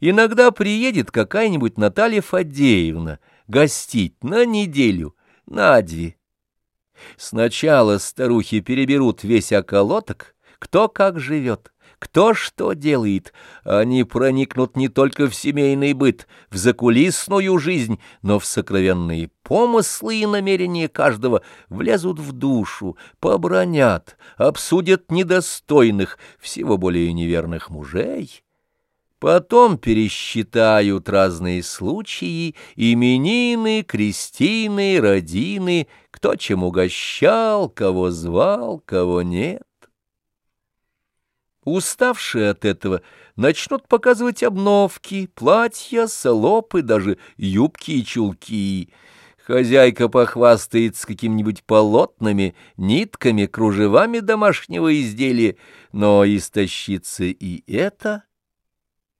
Иногда приедет какая-нибудь Наталья Фадеевна гостить на неделю, на две. Сначала старухи переберут весь околоток, кто как живет, кто что делает. Они проникнут не только в семейный быт, в закулисную жизнь, но в сокровенные помыслы и намерения каждого, влезут в душу, побронят, обсудят недостойных, всего более неверных мужей. Потом пересчитают разные случаи, именины, крестины, родины, кто чем угощал, кого звал, кого нет. Уставшие от этого начнут показывать обновки, платья, салопы, даже юбки и чулки. Хозяйка похвастается какими-нибудь полотнами, нитками, кружевами домашнего изделия, но истощится и это.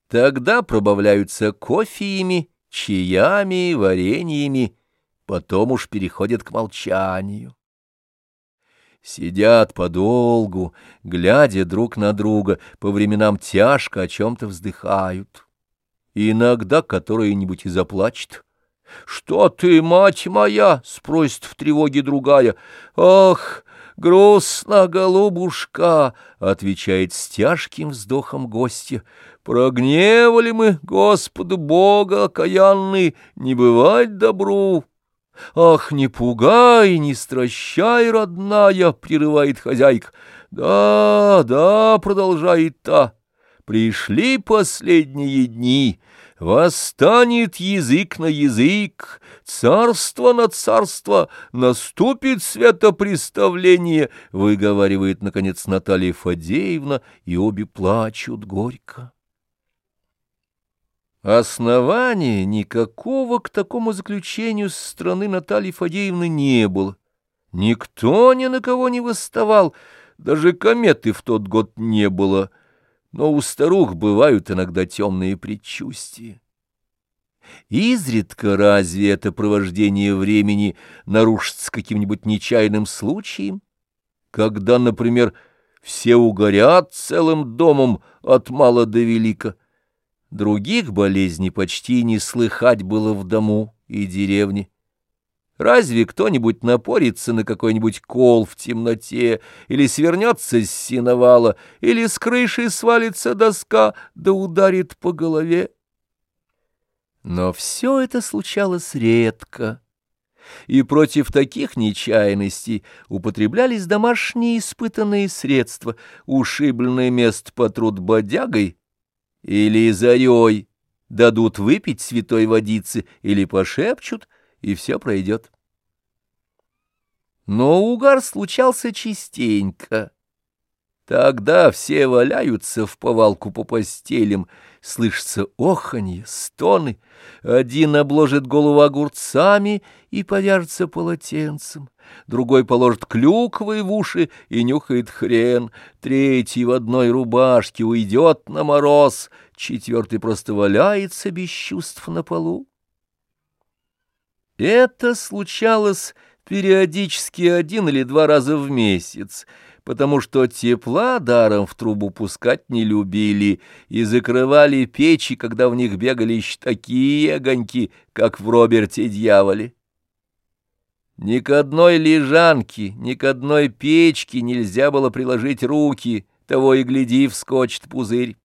Тогда пробавляются кофеями, чаями, вареньями, потом уж переходят к молчанию. Сидят подолгу, глядя друг на друга, по временам тяжко о чем-то вздыхают. Иногда который-нибудь и заплачет. «Что ты, мать моя?» — спросит в тревоге другая. «Ах, грустно, голубушка!» — отвечает с тяжким вздохом гостья. «Прогневали мы Господу Бога окаянный, не бывать добру!» «Ах, не пугай, не стращай, родная!» — прерывает хозяйка. «Да, да», — продолжает та, — «пришли последние дни, восстанет язык на язык, царство на царство, наступит светопреставление», — выговаривает, наконец, Наталья Фадеевна, и обе плачут горько. Основания никакого к такому заключению со стороны Натальи Фадеевны не было. Никто ни на кого не восставал, даже кометы в тот год не было, но у старух бывают иногда темные предчувствия. Изредка разве это провождение времени нарушится каким-нибудь нечаянным случаем, когда, например, все угорят целым домом от мала до велика, Других болезней почти не слыхать было в дому и деревне. Разве кто-нибудь напорится на какой-нибудь кол в темноте, или свернется с синовала, или с крыши свалится доска, да ударит по голове? Но все это случалось редко, и против таких нечаянностей употреблялись домашние испытанные средства, ушибленное место потрут бодягой, или зарей дадут выпить святой водицы, или пошепчут, и все пройдет. Но угар случался частенько. Тогда все валяются в повалку по постелям, слышится оханье, стоны, один обложит голову огурцами и повяжется полотенцем, другой положит клюквы в уши и нюхает хрен, третий в одной рубашке уйдет на мороз, четвертый просто валяется без чувств на полу. Это случалось периодически один или два раза в месяц — потому что тепла даром в трубу пускать не любили и закрывали печи, когда в них бегали еще такие огоньки, как в Роберте-дьяволе. Ни к одной лежанке, ни к одной печке нельзя было приложить руки, того и гляди, вскочит пузырь.